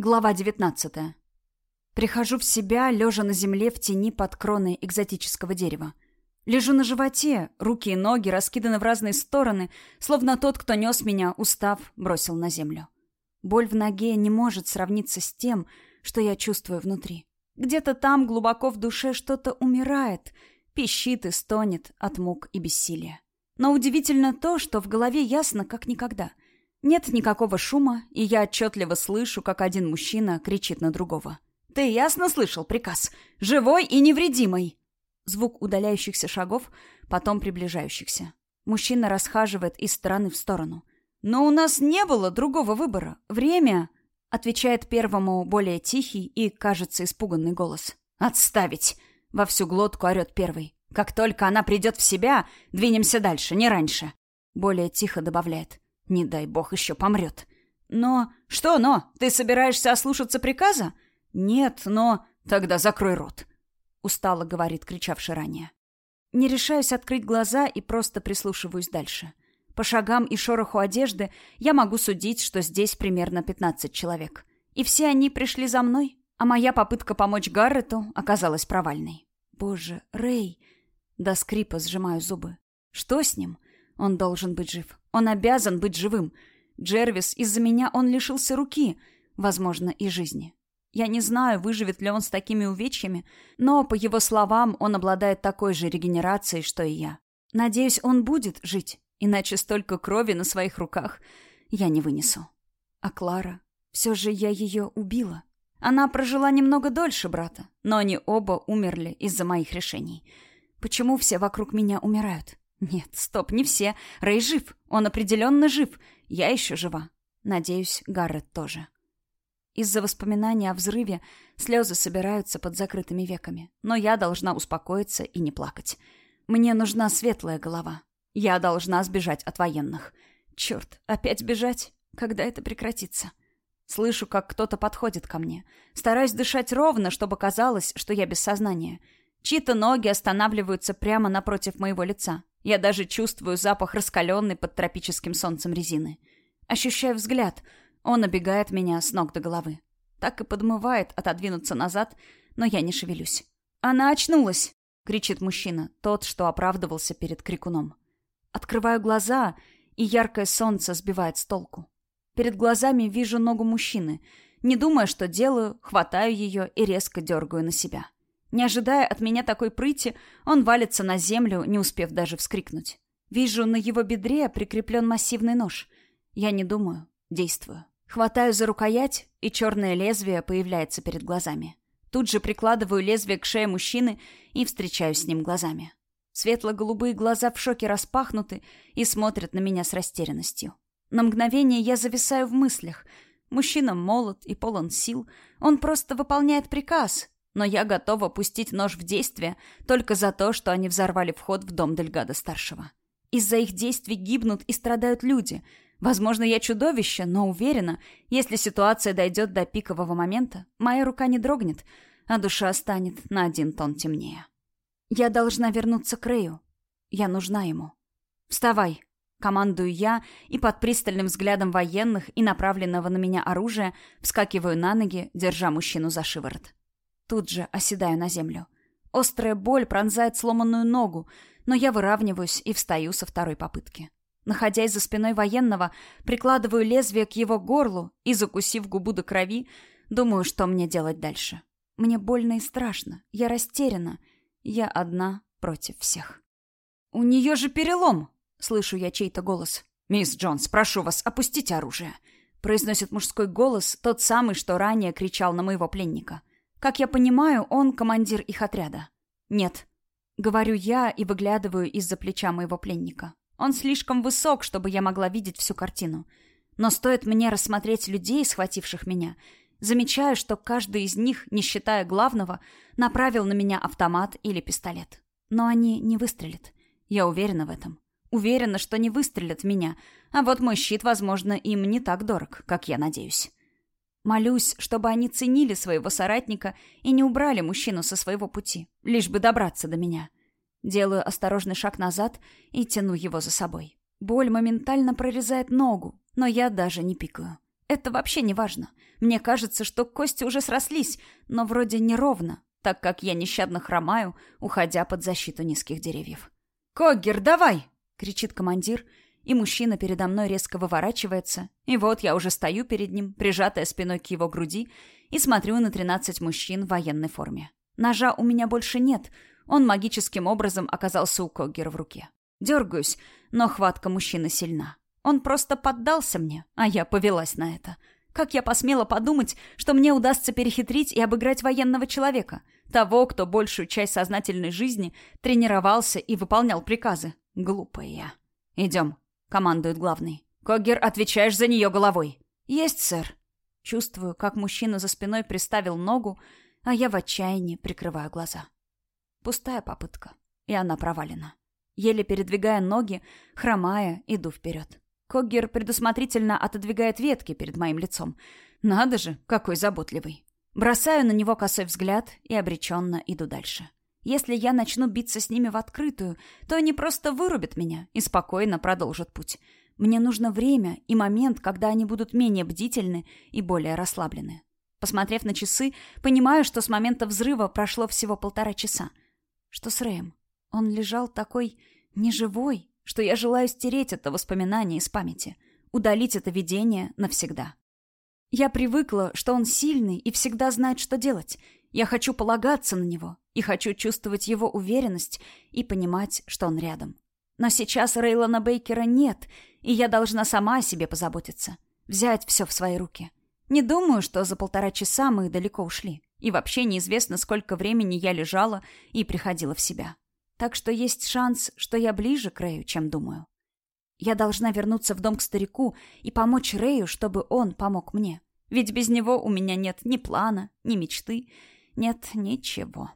Глава 19. Прихожу в себя, лежа на земле в тени под кроной экзотического дерева. Лежу на животе, руки и ноги раскиданы в разные стороны, словно тот, кто нес меня, устав, бросил на землю. Боль в ноге не может сравниться с тем, что я чувствую внутри. Где-то там, глубоко в душе, что-то умирает, пищит и стонет от мук и бессилия. Но удивительно то, что в голове ясно, как никогда — нет никакого шума, и я отчетливо слышу, как один мужчина кричит на другого. «Ты ясно слышал приказ? Живой и невредимый!» Звук удаляющихся шагов, потом приближающихся. Мужчина расхаживает из стороны в сторону. «Но у нас не было другого выбора. Время...» Отвечает первому более тихий и, кажется, испуганный голос. «Отставить!» Во всю глотку орет первый. «Как только она придет в себя, двинемся дальше, не раньше!» Более тихо добавляет. Не дай бог еще помрет. Но... Что но? Ты собираешься ослушаться приказа? Нет, но... Тогда закрой рот. Устало говорит кричавший ранее. Не решаюсь открыть глаза и просто прислушиваюсь дальше. По шагам и шороху одежды я могу судить, что здесь примерно 15 человек. И все они пришли за мной, а моя попытка помочь Гаррету оказалась провальной. Боже, Рэй! До скрипа сжимаю зубы. Что с ним? Он должен быть жив. Он обязан быть живым. Джервис, из-за меня он лишился руки, возможно, и жизни. Я не знаю, выживет ли он с такими увечьями, но, по его словам, он обладает такой же регенерацией, что и я. Надеюсь, он будет жить, иначе столько крови на своих руках я не вынесу. А Клара? Все же я ее убила. Она прожила немного дольше брата, но они оба умерли из-за моих решений. Почему все вокруг меня умирают? Нет, стоп, не все. Рэй жив. Он определенно жив. Я еще жива. Надеюсь, Гаррет тоже. Из-за воспоминаний о взрыве слезы собираются под закрытыми веками. Но я должна успокоиться и не плакать. Мне нужна светлая голова. Я должна сбежать от военных. Черт, опять бежать? Когда это прекратится? Слышу, как кто-то подходит ко мне. Стараюсь дышать ровно, чтобы казалось, что я без сознания. Чьи-то ноги останавливаются прямо напротив моего лица. Я даже чувствую запах раскаленной под тропическим солнцем резины. Ощущаю взгляд. Он обегает меня с ног до головы. Так и подмывает отодвинуться назад, но я не шевелюсь. «Она очнулась!» — кричит мужчина, тот, что оправдывался перед крикуном. Открываю глаза, и яркое солнце сбивает с толку. Перед глазами вижу ногу мужчины. Не думая, что делаю, хватаю ее и резко дергаю на себя. Не ожидая от меня такой прыти, он валится на землю, не успев даже вскрикнуть. Вижу, на его бедре прикреплен массивный нож. Я не думаю, действую. Хватаю за рукоять, и черное лезвие появляется перед глазами. Тут же прикладываю лезвие к шее мужчины и встречаюсь с ним глазами. Светло-голубые глаза в шоке распахнуты и смотрят на меня с растерянностью. На мгновение я зависаю в мыслях. Мужчина молод и полон сил. Он просто выполняет приказ, но я готова пустить нож в действие только за то, что они взорвали вход в дом Дельгада-старшего. Из-за их действий гибнут и страдают люди. Возможно, я чудовище, но уверена, если ситуация дойдет до пикового момента, моя рука не дрогнет, а душа станет на один тон темнее. Я должна вернуться к Рэю. Я нужна ему. «Вставай!» — командую я, и под пристальным взглядом военных и направленного на меня оружия вскакиваю на ноги, держа мужчину за шиворот. Тут же оседаю на землю. Острая боль пронзает сломанную ногу, но я выравниваюсь и встаю со второй попытки. Находясь за спиной военного, прикладываю лезвие к его горлу и, закусив губу до крови, думаю, что мне делать дальше. Мне больно и страшно. Я растеряна. Я одна против всех. «У нее же перелом!» — слышу я чей-то голос. «Мисс Джонс, прошу вас, опустите оружие!» — произносит мужской голос, тот самый, что ранее кричал на моего пленника. Как я понимаю, он командир их отряда. Нет. Говорю я и выглядываю из-за плеча моего пленника. Он слишком высок, чтобы я могла видеть всю картину. Но стоит мне рассмотреть людей, схвативших меня, замечаю, что каждый из них, не считая главного, направил на меня автомат или пистолет. Но они не выстрелят. Я уверена в этом. Уверена, что не выстрелят в меня, а вот мой щит, возможно, им не так дорог, как я надеюсь. Молюсь, чтобы они ценили своего соратника и не убрали мужчину со своего пути, лишь бы добраться до меня. Делаю осторожный шаг назад и тяну его за собой. Боль моментально прорезает ногу, но я даже не пикаю. Это вообще не важно. Мне кажется, что кости уже срослись, но вроде неровно, так как я нещадно хромаю, уходя под защиту низких деревьев. «Коггер, давай!» — кричит командир, и мужчина передо мной резко выворачивается, и вот я уже стою перед ним, прижатая спиной к его груди, и смотрю на тринадцать мужчин в военной форме. Ножа у меня больше нет, он магическим образом оказался у Коггера в руке. Дергаюсь, но хватка мужчины сильна. Он просто поддался мне, а я повелась на это. Как я посмела подумать, что мне удастся перехитрить и обыграть военного человека, того, кто большую часть сознательной жизни тренировался и выполнял приказы. Глупая я. «Идем», — командует главный. «Коггер, отвечаешь за нее головой». «Есть, сэр». Чувствую, как мужчина за спиной приставил ногу, а я в отчаянии прикрываю глаза. Пустая попытка, и она провалена. Еле передвигая ноги, хромая, иду вперед. Коггер предусмотрительно отодвигает ветки перед моим лицом. Надо же, какой заботливый. Бросаю на него косой взгляд и обреченно иду дальше. Если я начну биться с ними в открытую, то они просто вырубят меня и спокойно продолжат путь. Мне нужно время и момент, когда они будут менее бдительны и более расслаблены. Посмотрев на часы, понимаю, что с момента взрыва прошло всего полтора часа. Что с Рэем? Он лежал такой неживой, что я желаю стереть это воспоминание из памяти, удалить это видение навсегда. Я привыкла, что он сильный и всегда знает, что делать. Я хочу полагаться на него и хочу чувствовать его уверенность и понимать, что он рядом. Но сейчас Рейлона Бейкера нет, и я должна сама о себе позаботиться. Взять все в свои руки. Не думаю, что за полтора часа мы далеко ушли. И вообще неизвестно, сколько времени я лежала и приходила в себя. Так что есть шанс, что я ближе к Рэю, чем думаю. Я должна вернуться в дом к старику и помочь Рэю, чтобы он помог мне. Ведь без него у меня нет ни плана, ни мечты, нет ничего.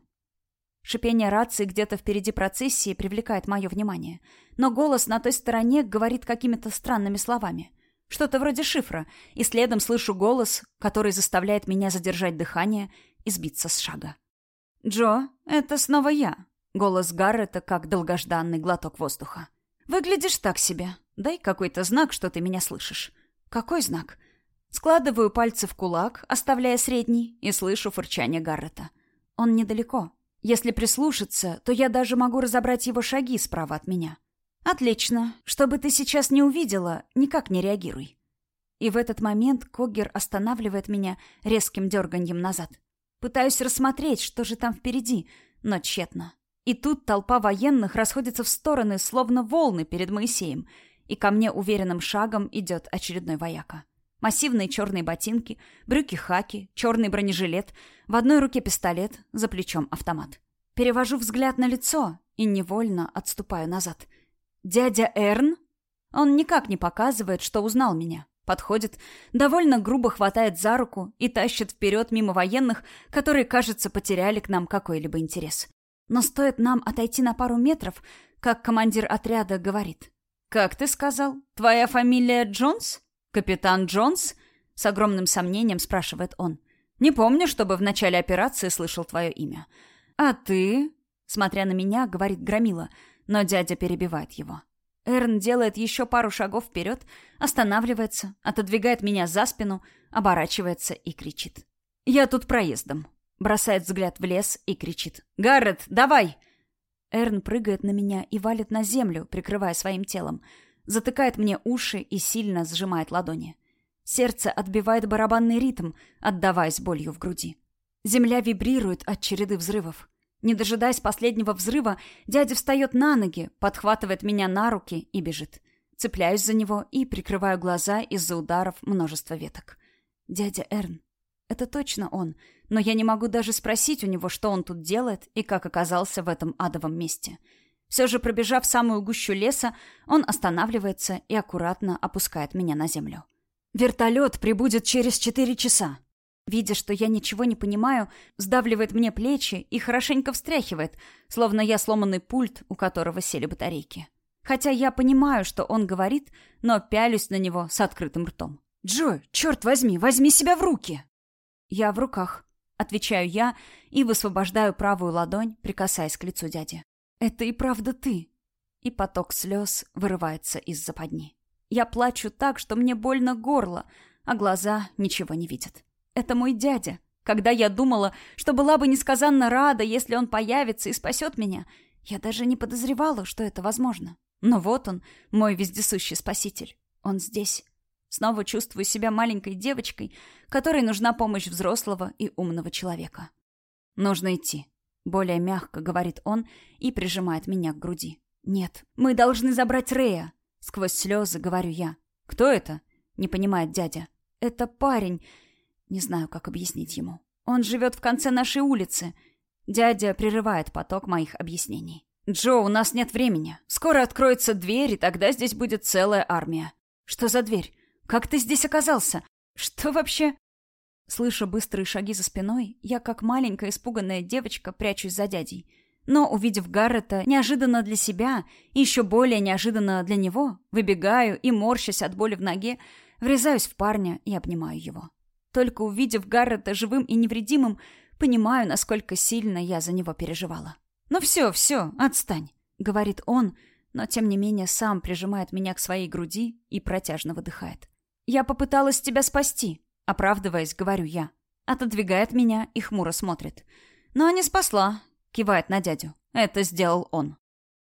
Шипение рации где-то впереди процессии привлекает мое внимание. Но голос на той стороне говорит какими-то странными словами. Что-то вроде шифра, и следом слышу голос, который заставляет меня задержать дыхание и сбиться с шага. «Джо, это снова я», — голос Гаррета как долгожданный глоток воздуха. «Выглядишь так себе. Дай какой-то знак, что ты меня слышишь». «Какой знак?» Складываю пальцы в кулак, оставляя средний, и слышу фырчание Гаррета. Он недалеко. Если прислушаться, то я даже могу разобрать его шаги справа от меня. «Отлично. Что бы ты сейчас не увидела, никак не реагируй». И в этот момент Коггер останавливает меня резким дерганьем назад. Пытаюсь рассмотреть, что же там впереди, но тщетно. И тут толпа военных расходится в стороны, словно волны перед Моисеем, и ко мне уверенным шагом идет очередной вояка. Массивные черные ботинки, брюки-хаки, черный бронежилет, в одной руке пистолет, за плечом автомат. Перевожу взгляд на лицо и невольно отступаю назад. «Дядя Эрн?» Он никак не показывает, что узнал меня. Подходит, довольно грубо хватает за руку и тащит вперед мимо военных, которые, кажется, потеряли к нам какой-либо интерес. Но стоит нам отойти на пару метров, как командир отряда говорит. «Как ты сказал? Твоя фамилия Джонс? Капитан Джонс?» С огромным сомнением спрашивает он. «Не помню, чтобы в начале операции слышал твое имя. А ты?» Смотря на меня, говорит Громила, но дядя перебивает его. Эрн делает еще пару шагов вперед, останавливается, отодвигает меня за спину, оборачивается и кричит. «Я тут проездом». Бросает взгляд в лес и кричит. «Гаррет, давай!» Эрн прыгает на меня и валит на землю, прикрывая своим телом. Затыкает мне уши и сильно сжимает ладони. Сердце отбивает барабанный ритм, отдаваясь болью в груди. Земля вибрирует от череды взрывов. Не дожидаясь последнего взрыва, дядя встает на ноги, подхватывает меня на руки и бежит. Цепляюсь за него и прикрываю глаза из-за ударов множества веток. Дядя Эрн. Это точно он, но я не могу даже спросить у него, что он тут делает и как оказался в этом адовом месте. Все же, пробежав самую гущу леса, он останавливается и аккуратно опускает меня на землю. «Вертолет прибудет через четыре часа», Видя, что я ничего не понимаю, сдавливает мне плечи и хорошенько встряхивает, словно я сломанный пульт, у которого сели батарейки. Хотя я понимаю, что он говорит, но пялюсь на него с открытым ртом. «Джо, черт возьми, возьми себя в руки!» «Я в руках», — отвечаю я и высвобождаю правую ладонь, прикасаясь к лицу дяди. «Это и правда ты!» И поток слез вырывается из западни. Я плачу так, что мне больно горло, а глаза ничего не видят. Это мой дядя. Когда я думала, что была бы несказанно рада, если он появится и спасет меня, я даже не подозревала, что это возможно. Но вот он, мой вездесущий спаситель. Он здесь. Снова чувствую себя маленькой девочкой, которой нужна помощь взрослого и умного человека. «Нужно идти», — более мягко говорит он и прижимает меня к груди. «Нет, мы должны забрать Рея», — сквозь слезы говорю я. «Кто это?» — не понимает дядя. «Это парень. Не знаю, как объяснить ему. Он живет в конце нашей улицы». Дядя прерывает поток моих объяснений. «Джо, у нас нет времени. Скоро откроется дверь, и тогда здесь будет целая армия». «Что за дверь? Как ты здесь оказался? Что вообще...» Слыша быстрые шаги за спиной, я, как маленькая испуганная девочка, прячусь за дядей. Но, увидев Гаррета, неожиданно для себя и еще более неожиданно для него, выбегаю и, морщась от боли в ноге, врезаюсь в парня и обнимаю его. Только увидев Гаррета живым и невредимым, понимаю, насколько сильно я за него переживала. «Ну все, все, отстань», — говорит он, но тем не менее сам прижимает меня к своей груди и протяжно выдыхает. «Я попыталась тебя спасти», — оправдываясь, говорю я. Отодвигает меня и хмуро смотрит. «Но не спасла», — кивает на дядю. «Это сделал он».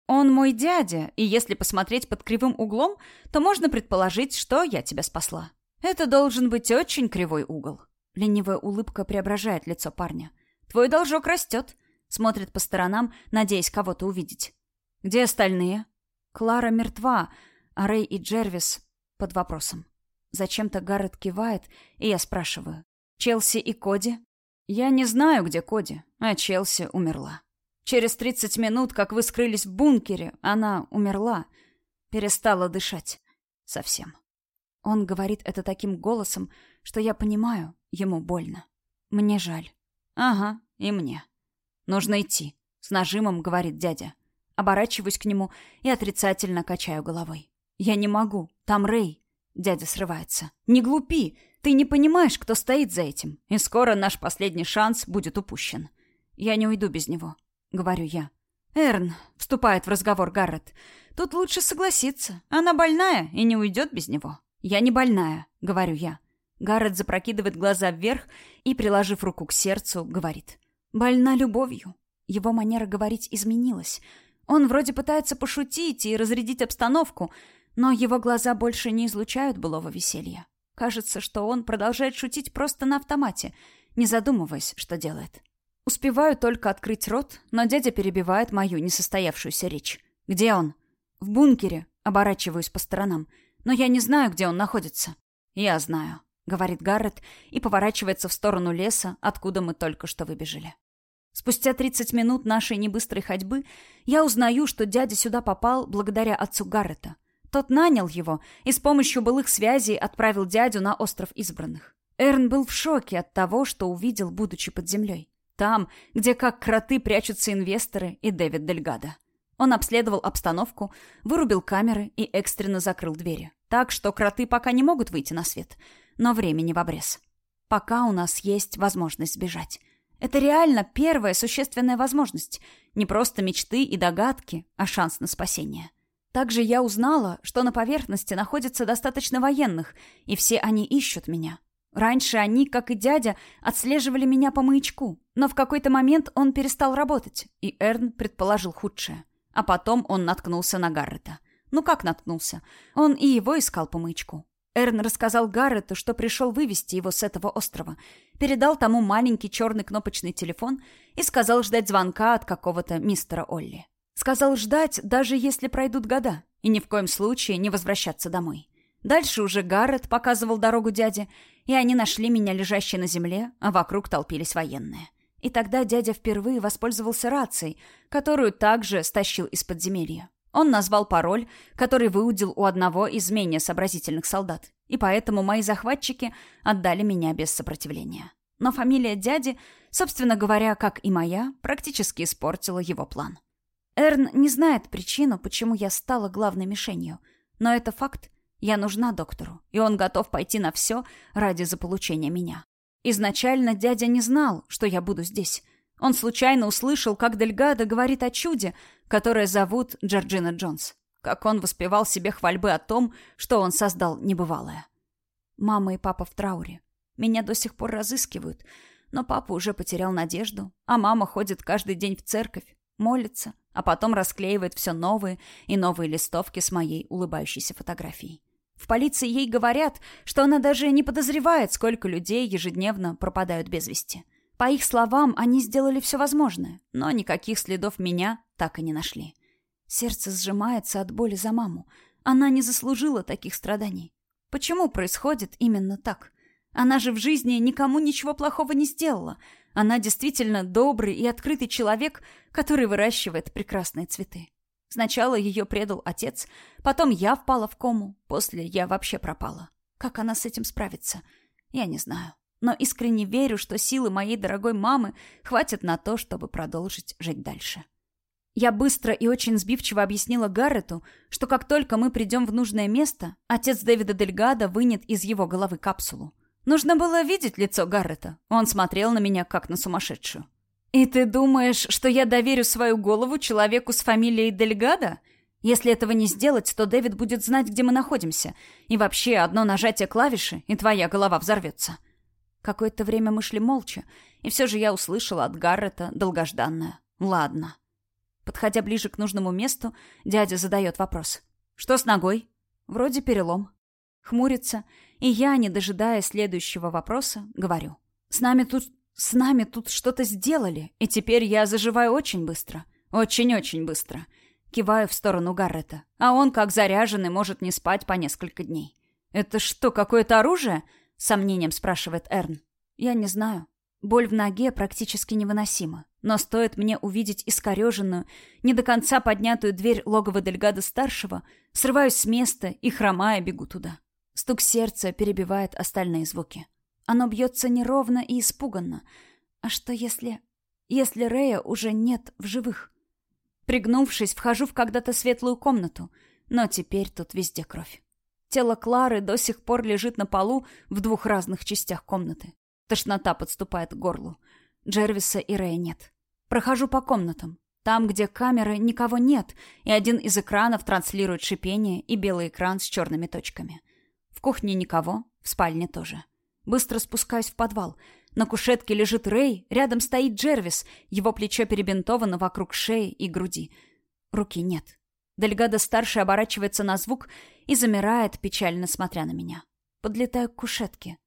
«Он мой дядя, и если посмотреть под кривым углом, то можно предположить, что я тебя спасла. Это должен быть очень кривой угол». Ленивая улыбка преображает лицо парня. «Твой должок растет», — смотрит по сторонам, надеясь кого-то увидеть. «Где остальные?» Клара мертва, а Рэй и Джервис под вопросом. Зачем-то Гаррет кивает, и я спрашиваю. «Челси и Коди?» «Я не знаю, где Коди, а Челси умерла. Через тридцать минут, как вы скрылись в бункере, она умерла. Перестала дышать. Совсем». Он говорит это таким голосом, что я понимаю, ему больно. Мне жаль. «Ага, и мне. Нужно идти», — с нажимом говорит дядя. Оборачиваюсь к нему и отрицательно качаю головой. «Я не могу. Там Рэй. Дядя срывается. «Не глупи! Ты не понимаешь, кто стоит за этим, и скоро наш последний шанс будет упущен. Я не уйду без него», — говорю я. «Эрн», — вступает в разговор Гаррет, — «тут лучше согласиться. Она больная и не уйдет без него». «Я не больная», — говорю я. Гаррет запрокидывает глаза вверх и, приложив руку к сердцу, говорит. «Больна любовью». Его манера говорить изменилась. Он вроде пытается пошутить и разрядить обстановку, но его глаза больше не излучают былого веселья. Кажется, что он продолжает шутить просто на автомате, не задумываясь, что делает. Успеваю только открыть рот, но дядя перебивает мою несостоявшуюся речь. «Где он?» «В бункере», — оборачиваюсь по сторонам. «Но я не знаю, где он находится». «Я знаю», — говорит Гаррет и поворачивается в сторону леса, откуда мы только что выбежали. Спустя 30 минут нашей небыстрой ходьбы я узнаю, что дядя сюда попал благодаря отцу Гаррета — тот нанял его и с помощью былых связей отправил дядю на остров избранных. Эрн был в шоке от того, что увидел, будучи под землей. Там, где как кроты прячутся инвесторы и Дэвид Дельгадо. Он обследовал обстановку, вырубил камеры и экстренно закрыл двери. Так что кроты пока не могут выйти на свет. Но времени в обрез. Пока у нас есть возможность сбежать. Это реально первая существенная возможность. Не просто мечты и догадки, а шанс на спасение. Также я узнала, что на поверхности находится достаточно военных, и все они ищут меня. Раньше они, как и дядя, отслеживали меня по маячку, но в какой-то момент он перестал работать, и Эрн предположил худшее. А потом он наткнулся на Гаррета. Ну как наткнулся? Он и его искал по маячку. Эрн рассказал Гаррету, что пришел вывести его с этого острова, передал тому маленький черный кнопочный телефон и сказал ждать звонка от какого-то мистера Олли. Сказал ждать, даже если пройдут года, и ни в коем случае не возвращаться домой. Дальше уже Гаррет показывал дорогу дяде, и они нашли меня лежащей на земле, а вокруг толпились военные. И тогда дядя впервые воспользовался рацией, которую также стащил из подземелья. Он назвал пароль, который выудил у одного из менее сообразительных солдат, и поэтому мои захватчики отдали меня без сопротивления. Но фамилия дяди, собственно говоря, как и моя, практически испортила его план. Эрн не знает причину, почему я стала главной мишенью. Но это факт. Я нужна доктору, и он готов пойти на все ради заполучения меня. Изначально дядя не знал, что я буду здесь. Он случайно услышал, как Дельгадо говорит о чуде, которое зовут Джорджина Джонс. Как он воспевал себе хвальбы о том, что он создал небывалое. Мама и папа в трауре. Меня до сих пор разыскивают, но папа уже потерял надежду, а мама ходит каждый день в церковь, молится, а потом расклеивает все новые и новые листовки с моей улыбающейся фотографией. В полиции ей говорят, что она даже не подозревает, сколько людей ежедневно пропадают без вести. По их словам, они сделали все возможное, но никаких следов меня так и не нашли. Сердце сжимается от боли за маму. Она не заслужила таких страданий. Почему происходит именно так? Она же в жизни никому ничего плохого не сделала. Она действительно добрый и открытый человек, который выращивает прекрасные цветы. Сначала ее предал отец, потом я впала в кому, после я вообще пропала. Как она с этим справится? Я не знаю. Но искренне верю, что силы моей дорогой мамы хватит на то, чтобы продолжить жить дальше. Я быстро и очень сбивчиво объяснила Гаррету, что как только мы придем в нужное место, отец Дэвида Дельгада вынет из его головы капсулу. Нужно было видеть лицо Гаррета. Он смотрел на меня, как на сумасшедшую. «И ты думаешь, что я доверю свою голову человеку с фамилией Дельгада? Если этого не сделать, то Дэвид будет знать, где мы находимся. И вообще, одно нажатие клавиши, и твоя голова взорвется». Какое-то время мы шли молча, и все же я услышала от Гаррета долгожданное «Ладно». Подходя ближе к нужному месту, дядя задает вопрос. «Что с ногой?» «Вроде перелом». Хмурится и я, не дожидая следующего вопроса, говорю. «С нами тут... с нами тут что-то сделали, и теперь я заживаю очень быстро. Очень-очень быстро». Киваю в сторону Гаррета. А он, как заряженный, может не спать по несколько дней. «Это что, какое-то оружие?» — сомнением спрашивает Эрн. «Я не знаю. Боль в ноге практически невыносима. Но стоит мне увидеть искореженную, не до конца поднятую дверь логова Дельгада-старшего, срываюсь с места и, хромая, бегу туда. Стук сердца перебивает остальные звуки. Оно бьется неровно и испуганно. А что если... Если Рея уже нет в живых? Пригнувшись, вхожу в когда-то светлую комнату, но теперь тут везде кровь. Тело Клары до сих пор лежит на полу в двух разных частях комнаты. Тошнота подступает к горлу. Джервиса и Рэя нет. Прохожу по комнатам. Там, где камеры, никого нет, и один из экранов транслирует шипение и белый экран с черными точками. В кухне никого, в спальне тоже. Быстро спускаюсь в подвал. На кушетке лежит Рэй, рядом стоит Джервис, его плечо перебинтовано вокруг шеи и груди. Руки нет. Дельгадо-старший оборачивается на звук и замирает, печально смотря на меня. Подлетаю к кушетке.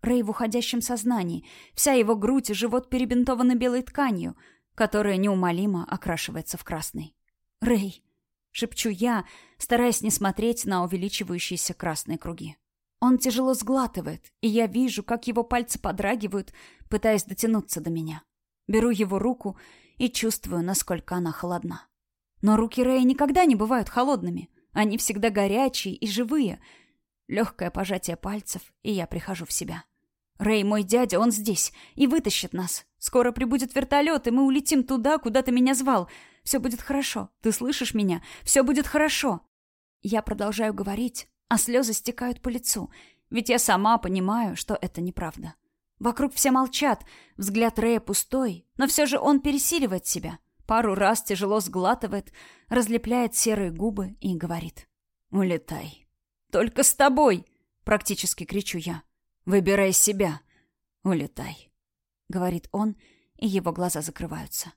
Рэй в уходящем сознании. Вся его грудь и живот перебинтованы белой тканью, которая неумолимо окрашивается в красный. «Рэй!» — шепчу я, стараясь не смотреть на увеличивающиеся красные круги. Он тяжело сглатывает, и я вижу, как его пальцы подрагивают, пытаясь дотянуться до меня. Беру его руку и чувствую, насколько она холодна. Но руки Рэя никогда не бывают холодными. Они всегда горячие и живые. Легкое пожатие пальцев, и я прихожу в себя. Рэй, мой дядя, он здесь и вытащит нас. Скоро прибудет вертолет, и мы улетим туда, куда ты меня звал. Все будет хорошо. Ты слышишь меня? Все будет хорошо. Я продолжаю говорить, а слезы стекают по лицу, ведь я сама понимаю, что это неправда. Вокруг все молчат, взгляд Рэя пустой, но все же он пересиливает себя. Пару раз тяжело сглатывает, разлепляет серые губы и говорит. «Улетай». «Только с тобой!» — практически кричу я. «Выбирай себя. Улетай», — говорит он, и его глаза закрываются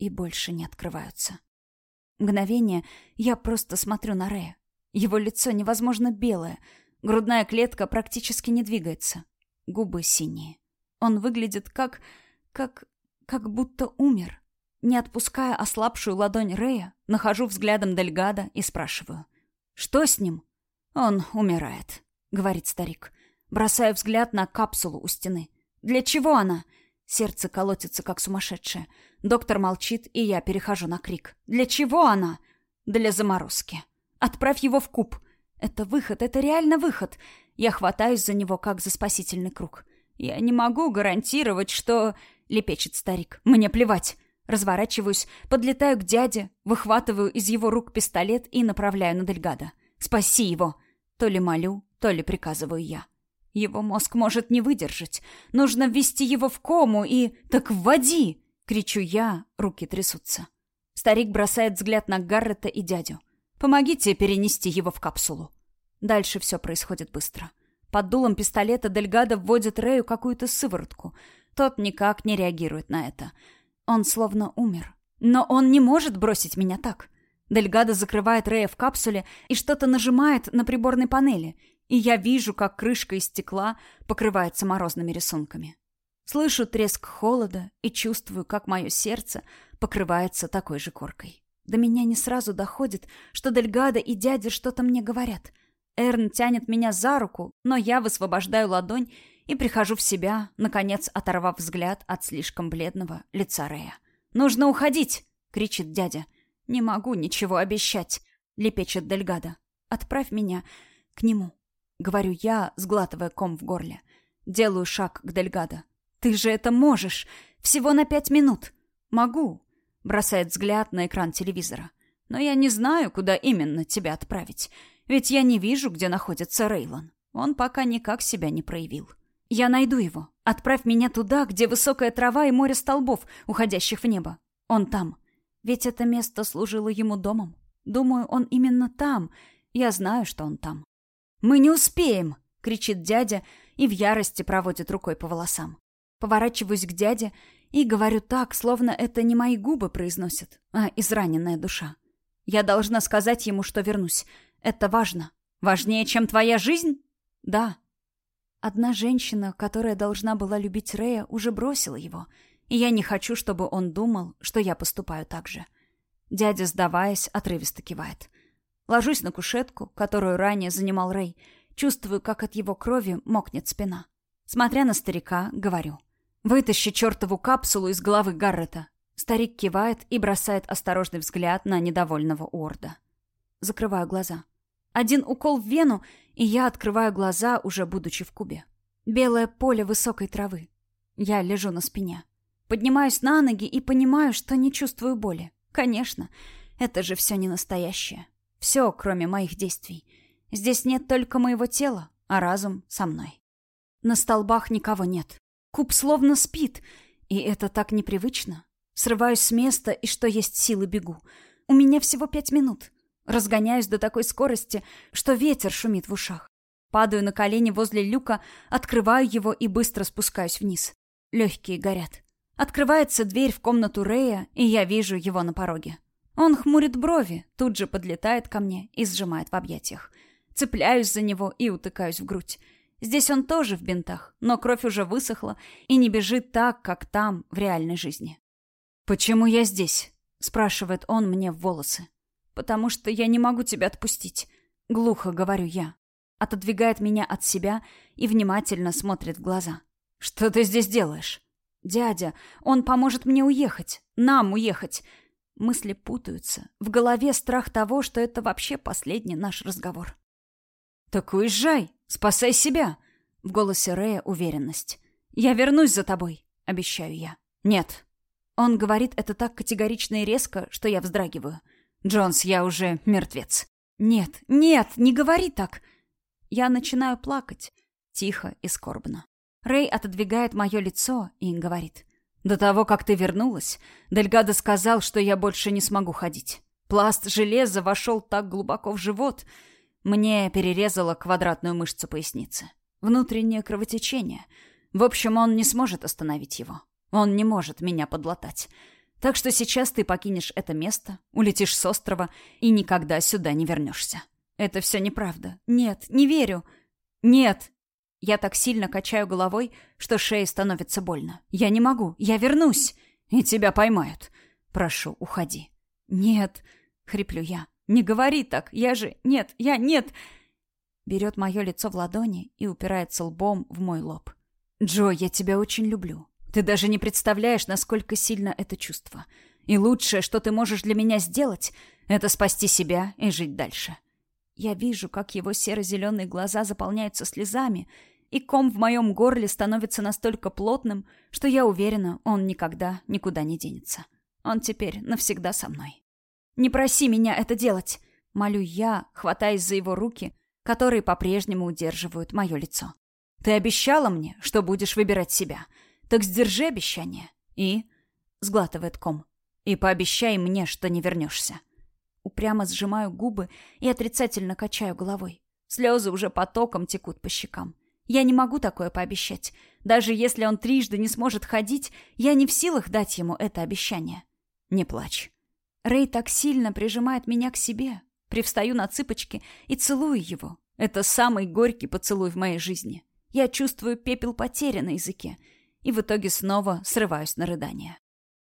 и больше не открываются. Мгновение я просто смотрю на Рэя. Его лицо невозможно белое, грудная клетка практически не двигается, губы синие. Он выглядит как... как... как будто умер. Не отпуская ослабшую ладонь Рэя, нахожу взглядом Дельгада и спрашиваю. «Что с ним?» «Он умирает», — говорит старик. Бросаю взгляд на капсулу у стены. «Для чего она?» Сердце колотится, как сумасшедшее. Доктор молчит, и я перехожу на крик. «Для чего она?» «Для заморозки. Отправь его в куб. Это выход, это реально выход. Я хватаюсь за него, как за спасительный круг. Я не могу гарантировать, что...» — лепечет старик. «Мне плевать». Разворачиваюсь, подлетаю к дяде, выхватываю из его рук пистолет и направляю на Дельгада. «Спаси его!» То ли молю, то ли приказываю я. Его мозг может не выдержать. Нужно ввести его в кому и... Так вводи! Кричу я, руки трясутся. Старик бросает взгляд на Гаррета и дядю. Помогите перенести его в капсулу. Дальше все происходит быстро. Под дулом пистолета Дельгадо вводит Рэю какую-то сыворотку. Тот никак не реагирует на это. Он словно умер. Но он не может бросить меня так. Дельгадо закрывает Рэя в капсуле и что-то нажимает на приборной панели, и я вижу, как крышка из стекла покрывается морозными рисунками. Слышу треск холода и чувствую, как мое сердце покрывается такой же коркой. До меня не сразу доходит, что Дельгадо и дядя что-то мне говорят. Эрн тянет меня за руку, но я высвобождаю ладонь и прихожу в себя, наконец оторвав взгляд от слишком бледного лица Рея. «Нужно уходить!» — кричит дядя. «Не могу ничего обещать», — лепечет Дельгадо. «Отправь меня к нему», — говорю я, сглатывая ком в горле. Делаю шаг к Дельгадо. «Ты же это можешь! Всего на пять минут!» «Могу», — бросает взгляд на экран телевизора. «Но я не знаю, куда именно тебя отправить. Ведь я не вижу, где находится Рейлон. Он пока никак себя не проявил. Я найду его. Отправь меня туда, где высокая трава и море столбов, уходящих в небо. Он там. Ведь это место служило ему домом. Думаю, он именно там. Я знаю, что он там. «Мы не успеем!» — кричит дядя и в ярости проводит рукой по волосам. Поворачиваюсь к дяде и говорю так, словно это не мои губы произносят, а израненная душа. Я должна сказать ему, что вернусь. Это важно. Важнее, чем твоя жизнь? Да. Одна женщина, которая должна была любить Рея, уже бросила его, и я не хочу, чтобы он думал, что я поступаю так же. Дядя, сдаваясь, отрывисто кивает. Ложусь на кушетку, которую ранее занимал Рэй, чувствую, как от его крови мокнет спина. Смотря на старика, говорю — «Вытащи чертову капсулу из головы Гаррета». Старик кивает и бросает осторожный взгляд на недовольного Уорда. Закрываю глаза. Один укол в вену, и я открываю глаза, уже будучи в кубе. Белое поле высокой травы. Я лежу на спине. Поднимаюсь на ноги и понимаю, что не чувствую боли. Конечно, это же все не настоящее. Все, кроме моих действий. Здесь нет только моего тела, а разум со мной. На столбах никого нет. Куб словно спит, и это так непривычно. Срываюсь с места и что есть силы бегу. У меня всего пять минут. Разгоняюсь до такой скорости, что ветер шумит в ушах. Падаю на колени возле люка, открываю его и быстро спускаюсь вниз. Легкие горят. Открывается дверь в комнату Рея, и я вижу его на пороге. Он хмурит брови, тут же подлетает ко мне и сжимает в объятиях. Цепляюсь за него и утыкаюсь в грудь. Здесь он тоже в бинтах, но кровь уже высохла и не бежит так, как там, в реальной жизни. «Почему я здесь?» — спрашивает он мне в волосы. «Потому что я не могу тебя отпустить», — глухо говорю я. Отодвигает меня от себя и внимательно смотрит в глаза. «Что ты здесь делаешь?» «Дядя, он поможет мне уехать. Нам уехать». Мысли путаются. В голове страх того, что это вообще последний наш разговор. «Так уезжай!» Спасай себя!» В голосе Рэя уверенность. «Я вернусь за тобой», — обещаю я. «Нет». Он говорит это так категорично и резко, что я вздрагиваю. «Джонс, я уже мертвец». «Нет, нет, не говори так!» Я начинаю плакать, тихо и скорбно. Рэй отодвигает мое лицо и говорит. «До того, как ты вернулась, Дельгадо сказал, что я больше не смогу ходить. Пласт железа вошел так глубоко в живот, мне перерезало квадратную мышцу поясницы. Внутреннее кровотечение. В общем, он не сможет остановить его. Он не может меня подлатать. Так что сейчас ты покинешь это место, улетишь с острова и никогда сюда не вернешься. Это все неправда. Нет, не верю. Нет. Я так сильно качаю головой, что шее становится больно. Я не могу. Я вернусь. И тебя поймают. Прошу, уходи. Нет, хриплю я. «Не говори так! Я же... Нет! Я... Нет!» Берет мое лицо в ладони и упирается лбом в мой лоб. «Джо, я тебя очень люблю. Ты даже не представляешь, насколько сильно это чувство. И лучшее, что ты можешь для меня сделать, это спасти себя и жить дальше». Я вижу, как его серо-зеленые глаза заполняются слезами, и ком в моем горле становится настолько плотным, что я уверена, он никогда никуда не денется. Он теперь навсегда со мной. Не проси меня это делать!» Молю я, хватаясь за его руки, которые по-прежнему удерживают мое лицо. «Ты обещала мне, что будешь выбирать себя. Так сдержи обещание. И...» — сглатывает ком. «И пообещай мне, что не вернешься». Упрямо сжимаю губы и отрицательно качаю головой. Слезы уже потоком текут по щекам. Я не могу такое пообещать. Даже если он трижды не сможет ходить, я не в силах дать ему это обещание. Не плачь. Рэй так сильно прижимает меня к себе. Привстаю на цыпочки и целую его. Это самый горький поцелуй в моей жизни. Я чувствую пепел потери на языке и в итоге снова срываюсь на рыдание.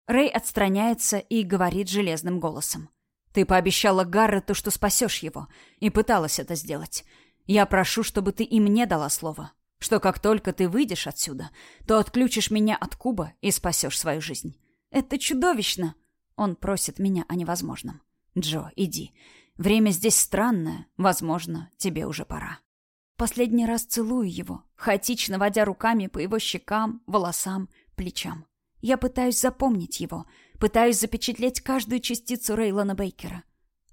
Рэй отстраняется и говорит железным голосом. «Ты пообещала Гаррету, что спасешь его, и пыталась это сделать. Я прошу, чтобы ты и мне дала слово, что как только ты выйдешь отсюда, то отключишь меня от Куба и спасешь свою жизнь. Это чудовищно!» Он просит меня о невозможном. «Джо, иди. Время здесь странное. Возможно, тебе уже пора». Последний раз целую его, хаотично водя руками по его щекам, волосам, плечам. Я пытаюсь запомнить его, пытаюсь запечатлеть каждую частицу Рейлона Бейкера.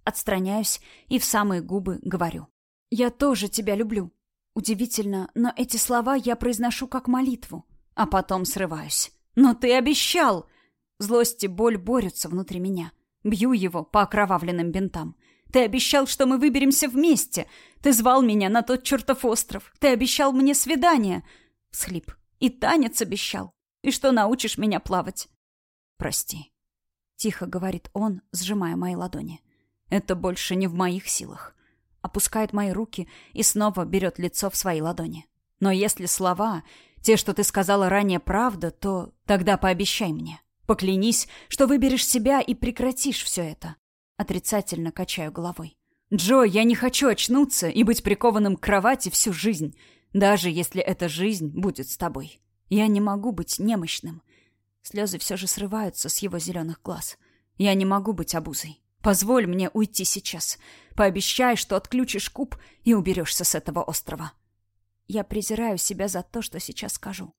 Отстраняюсь и в самые губы говорю. «Я тоже тебя люблю». Удивительно, но эти слова я произношу как молитву, а потом срываюсь. «Но ты обещал!» Злость и боль борются внутри меня. Бью его по окровавленным бинтам. Ты обещал, что мы выберемся вместе. Ты звал меня на тот чертов остров. Ты обещал мне свидание. Всхлип. И танец обещал. И что научишь меня плавать. Прости. Тихо говорит он, сжимая мои ладони. Это больше не в моих силах. Опускает мои руки и снова берет лицо в свои ладони. Но если слова, те, что ты сказала ранее, правда, то тогда пообещай мне. Поклянись, что выберешь себя и прекратишь все это. Отрицательно качаю головой. «Джо, я не хочу очнуться и быть прикованным к кровати всю жизнь, даже если эта жизнь будет с тобой. Я не могу быть немощным». Слезы все же срываются с его зеленых глаз. «Я не могу быть обузой. Позволь мне уйти сейчас. Пообещай, что отключишь куб и уберешься с этого острова». Я презираю себя за то, что сейчас скажу.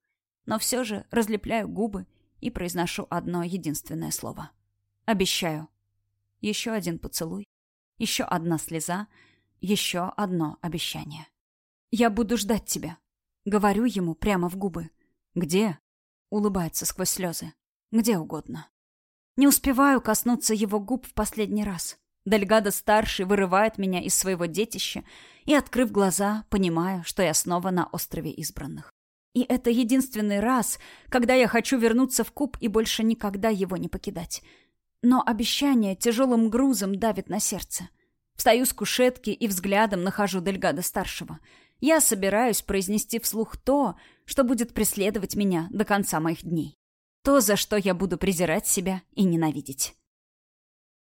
Но все же разлепляю губы и произношу одно единственное слово. «Обещаю». Еще один поцелуй. Еще одна слеза. Еще одно обещание. «Я буду ждать тебя». Говорю ему прямо в губы. «Где?» Улыбается сквозь слезы. «Где угодно». Не успеваю коснуться его губ в последний раз. Дельгадо-старший вырывает меня из своего детища и, открыв глаза, понимаю, что я снова на острове избранных. И это единственный раз, когда я хочу вернуться в куб и больше никогда его не покидать. Но обещание тяжелым грузом давит на сердце. Встаю с кушетки и взглядом нахожу Дельгада-старшего. Я собираюсь произнести вслух то, что будет преследовать меня до конца моих дней. То, за что я буду презирать себя и ненавидеть.